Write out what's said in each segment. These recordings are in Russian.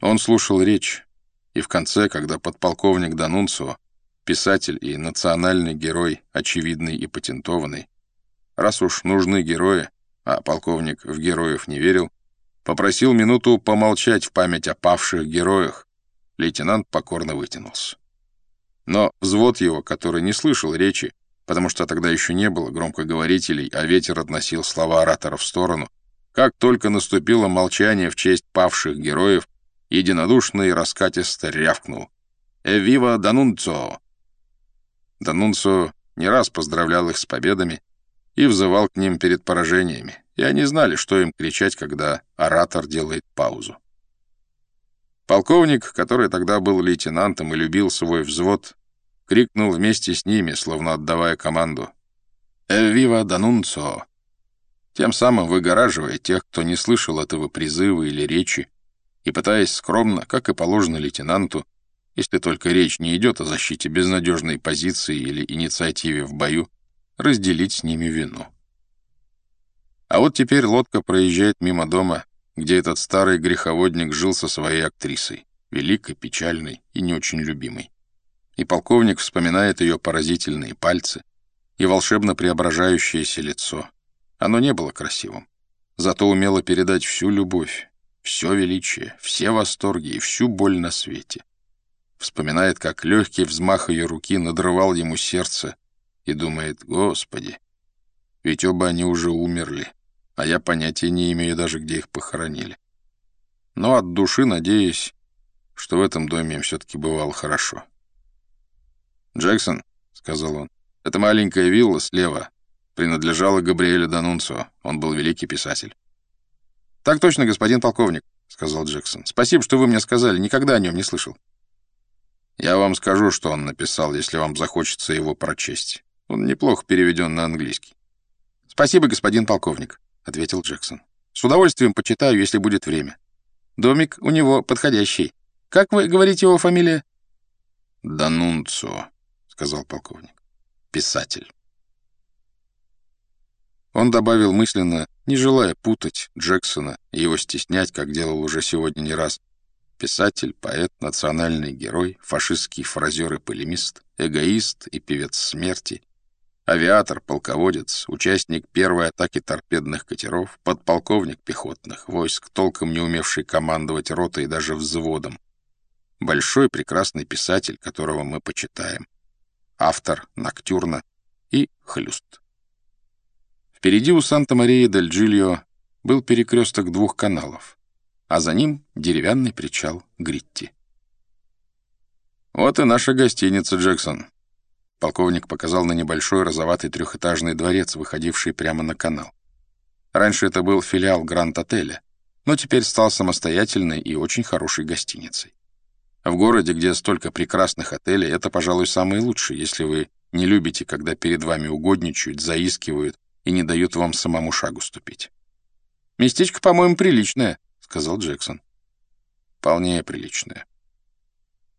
Он слушал речь, и в конце, когда подполковник Данунцо, писатель и национальный герой, очевидный и патентованный, раз уж нужны герои, а полковник в героев не верил, попросил минуту помолчать в память о павших героях, лейтенант покорно вытянулся. Но взвод его, который не слышал речи, потому что тогда еще не было громкоговорителей, а ветер относил слова оратора в сторону, как только наступило молчание в честь павших героев, единодушно и раскатисто рявкнул. «Эвива Данунцо!» Данунцо не раз поздравлял их с победами и взывал к ним перед поражениями, и они знали, что им кричать, когда оратор делает паузу. Полковник, который тогда был лейтенантом и любил свой взвод, крикнул вместе с ними, словно отдавая команду. «Эвива Данунцо!» тем самым выгораживая тех, кто не слышал этого призыва или речи, и пытаясь скромно, как и положено лейтенанту, если только речь не идет о защите безнадежной позиции или инициативе в бою, разделить с ними вину. А вот теперь лодка проезжает мимо дома, где этот старый греховодник жил со своей актрисой, великой, печальной и не очень любимой. И полковник вспоминает ее поразительные пальцы и волшебно преображающееся лицо. Оно не было красивым, зато умело передать всю любовь, все величие, все восторги и всю боль на свете. Вспоминает, как легкий взмах ее руки надрывал ему сердце, и думает, «Господи, ведь оба они уже умерли, а я понятия не имею даже, где их похоронили». Но от души надеюсь, что в этом доме им все-таки бывало хорошо. «Джексон», — сказал он, — «это маленькая вилла слева, принадлежала Габриэлю Данунцо, он был великий писатель». «Так точно, господин полковник», — сказал Джексон. «Спасибо, что вы мне сказали, никогда о нем не слышал». «Я вам скажу, что он написал, если вам захочется его прочесть. Он неплохо переведен на английский». «Спасибо, господин полковник», — ответил Джексон. «С удовольствием почитаю, если будет время. Домик у него подходящий. Как вы говорите его фамилия?» «Данунцо», — сказал полковник. «Писатель». Он добавил мысленно, не желая путать Джексона и его стеснять, как делал уже сегодня не раз. Писатель, поэт, национальный герой, фашистский фразер и полемист, эгоист и певец смерти, авиатор, полководец, участник первой атаки торпедных катеров, подполковник пехотных войск, толком не умевший командовать ротой и даже взводом. Большой прекрасный писатель, которого мы почитаем. Автор Ноктюрна и Хлюст. Впереди у Санта-Марии-дель-Джильо был перекресток двух каналов, а за ним деревянный причал Гритти. «Вот и наша гостиница, Джексон», — полковник показал на небольшой розоватый трехэтажный дворец, выходивший прямо на канал. Раньше это был филиал Гранд-отеля, но теперь стал самостоятельной и очень хорошей гостиницей. В городе, где столько прекрасных отелей, это, пожалуй, самый лучший, если вы не любите, когда перед вами угодничают, заискивают и не дают вам самому шагу ступить. «Местечко, по-моему, приличное», — сказал Джексон. «Вполне приличное».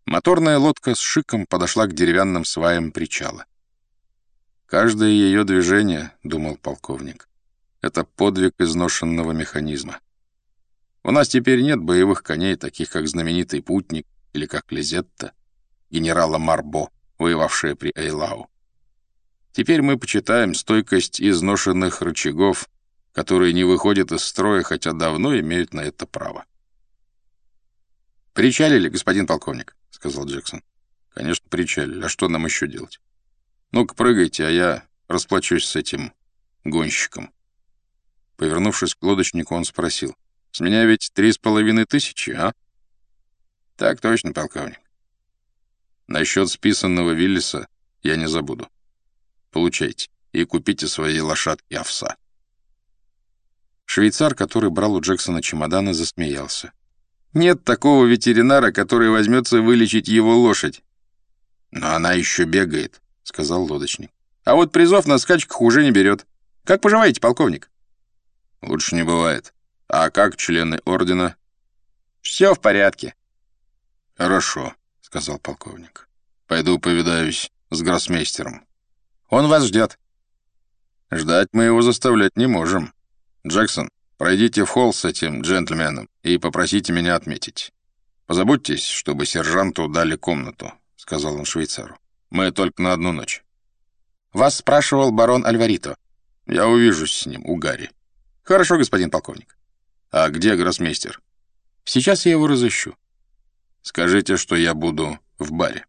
Моторная лодка с шиком подошла к деревянным сваям причала. «Каждое ее движение, — думал полковник, — это подвиг изношенного механизма. У нас теперь нет боевых коней, таких как знаменитый путник или как Лизетта, генерала Марбо, воевавшая при Эйлау. Теперь мы почитаем стойкость изношенных рычагов, которые не выходят из строя, хотя давно имеют на это право. «Причалили, господин полковник», — сказал Джексон. «Конечно, причалили. А что нам еще делать? Ну-ка, прыгайте, а я расплачусь с этим гонщиком». Повернувшись к лодочнику, он спросил. «С меня ведь три с половиной тысячи, а?» «Так точно, полковник». «Насчет списанного Виллиса я не забуду». Получайте и купите свои лошадки овса». Швейцар, который брал у Джексона чемоданы, засмеялся. «Нет такого ветеринара, который возьмется вылечить его лошадь». «Но она еще бегает», — сказал лодочник. «А вот призов на скачках уже не берет. Как поживаете, полковник?» «Лучше не бывает. А как члены ордена?» «Все в порядке». «Хорошо», — сказал полковник. «Пойду повидаюсь с гроссмейстером». Он вас ждет». «Ждать мы его заставлять не можем. Джексон, пройдите в холл с этим джентльменом и попросите меня отметить. «Позаботьтесь, чтобы сержанту дали комнату», — сказал он швейцару. «Мы только на одну ночь». «Вас спрашивал барон Альварито». «Я увижусь с ним у Гарри». «Хорошо, господин полковник». «А где гроссмейстер?» «Сейчас я его разыщу». «Скажите, что я буду в баре».